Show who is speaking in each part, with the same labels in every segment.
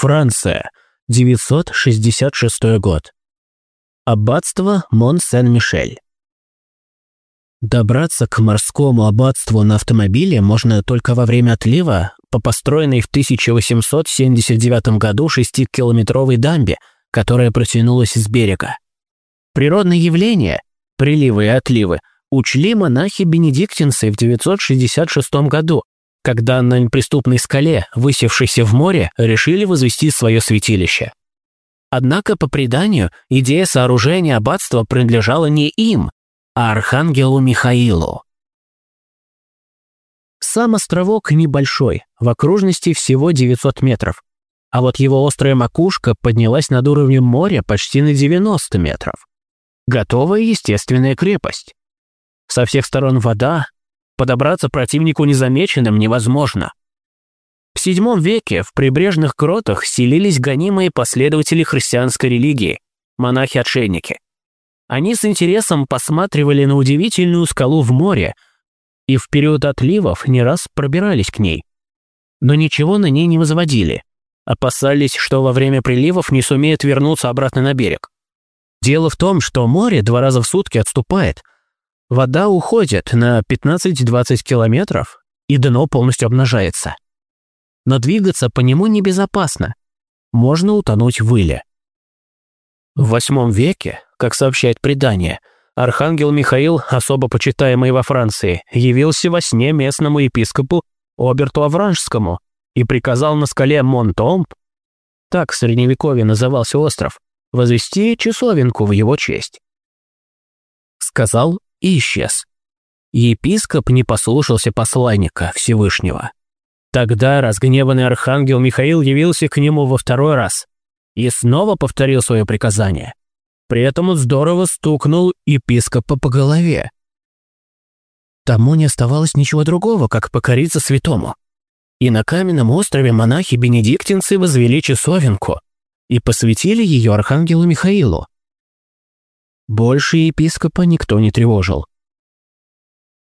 Speaker 1: Франция, 966 год. Аббатство Мон-Сен-Мишель. Добраться к морскому аббатству на автомобиле можно только во время отлива по построенной в 1879 году 6-километровой дамбе, которая протянулась с берега. Природные явления, приливы и отливы, учли монахи-бенедиктинцы в 966 году, когда на неприступной скале, высевшейся в море, решили возвести свое святилище. Однако, по преданию, идея сооружения аббатства принадлежала не им, а архангелу Михаилу. Сам островок небольшой, в окружности всего 900 метров, а вот его острая макушка поднялась над уровнем моря почти на 90 метров. Готовая естественная крепость. Со всех сторон вода, подобраться противнику незамеченным невозможно. В VII веке в прибрежных гротах селились гонимые последователи христианской религии, монахи-отшельники. Они с интересом посматривали на удивительную скалу в море и в период отливов не раз пробирались к ней. Но ничего на ней не возводили. Опасались, что во время приливов не сумеют вернуться обратно на берег. Дело в том, что море два раза в сутки отступает. Вода уходит на 15-20 километров, и дно полностью обнажается но двигаться по нему небезопасно. Можно утонуть в иле. В VIII веке, как сообщает предание, архангел Михаил, особо почитаемый во Франции, явился во сне местному епископу Оберту Авранжскому и приказал на скале Монтомп, так в Средневековье назывался остров, возвести часовенку в его честь. Сказал и исчез. Епископ не послушался посланника Всевышнего. Тогда разгневанный архангел Михаил явился к нему во второй раз и снова повторил свое приказание. При этом он здорово стукнул епископа по голове. Тому не оставалось ничего другого, как покориться святому. И на каменном острове монахи-бенедиктинцы возвели часовенку и посвятили ее архангелу Михаилу. Больше епископа никто не тревожил.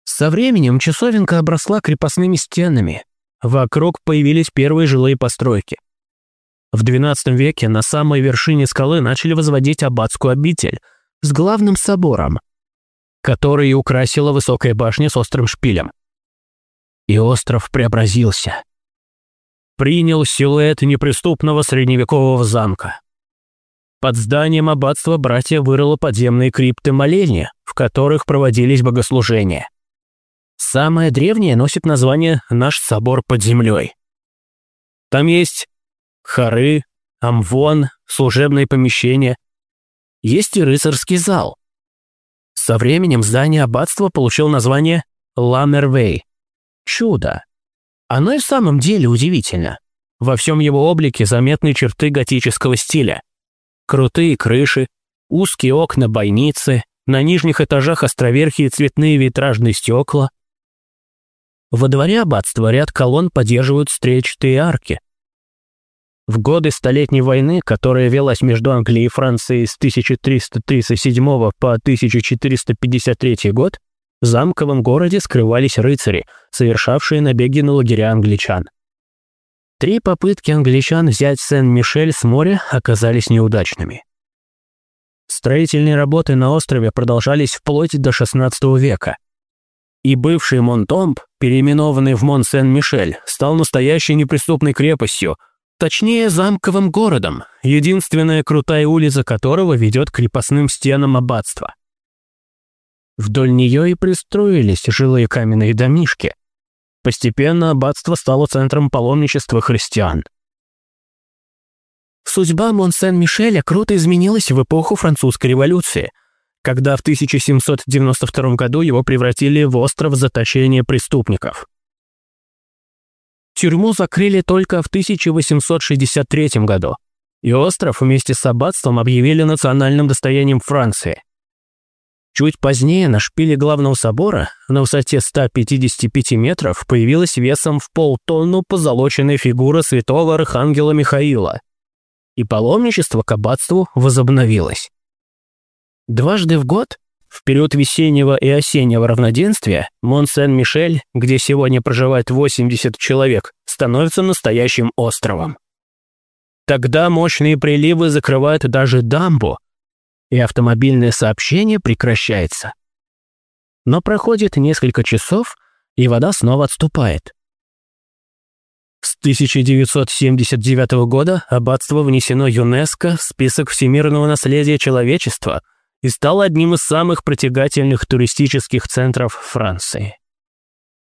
Speaker 1: Со временем часовенка обросла крепостными стенами, Вокруг появились первые жилые постройки. В XII веке на самой вершине скалы начали возводить аббатскую обитель с главным собором, который украсила высокая башня с острым шпилем. И остров преобразился. Принял силуэт неприступного средневекового замка. Под зданием аббатства братья вырыло подземные крипты моления, в которых проводились богослужения. Самое древнее носит название «Наш собор под землей». Там есть хоры, амвон, служебные помещения. Есть и рыцарский зал. Со временем здание аббатства получило название «Ла Мервей» – «Чудо». Оно и в самом деле удивительно. Во всем его облике заметны черты готического стиля. Крутые крыши, узкие окна бойницы, на нижних этажах островерхие цветные витражные стекла – во дворе аббатства ряд колонн поддерживают стрельчатые арки. В годы Столетней войны, которая велась между Англией и Францией с 1337 по 1453 год, в замковом городе скрывались рыцари, совершавшие набеги на лагеря англичан. Три попытки англичан взять Сен-Мишель с моря оказались неудачными. Строительные работы на острове продолжались вплоть до XVI века – и бывший Монтомб, переименованный в Мон-Сен-Мишель, стал настоящей неприступной крепостью, точнее замковым городом, единственная крутая улица которого ведет к крепостным стенам аббатства. Вдоль нее и пристроились жилые каменные домишки. Постепенно аббатство стало центром паломничества христиан. Судьба Мон-Сен-Мишеля круто изменилась в эпоху французской революции – когда в 1792 году его превратили в остров заточения преступников. Тюрьму закрыли только в 1863 году, и остров вместе с аббатством объявили национальным достоянием Франции. Чуть позднее на шпиле главного собора на высоте 155 метров появилась весом в полтонну позолоченная фигура святого архангела Михаила, и паломничество к аббатству возобновилось. Дважды в год, в период весеннего и осеннего равноденствия, Мон-Сен-Мишель, где сегодня проживает 80 человек, становится настоящим островом. Тогда мощные приливы закрывают даже дамбу, и автомобильное сообщение прекращается. Но проходит несколько часов, и вода снова отступает. С 1979 года аббатство внесено ЮНЕСКО в список всемирного наследия человечества и стало одним из самых притягательных туристических центров Франции.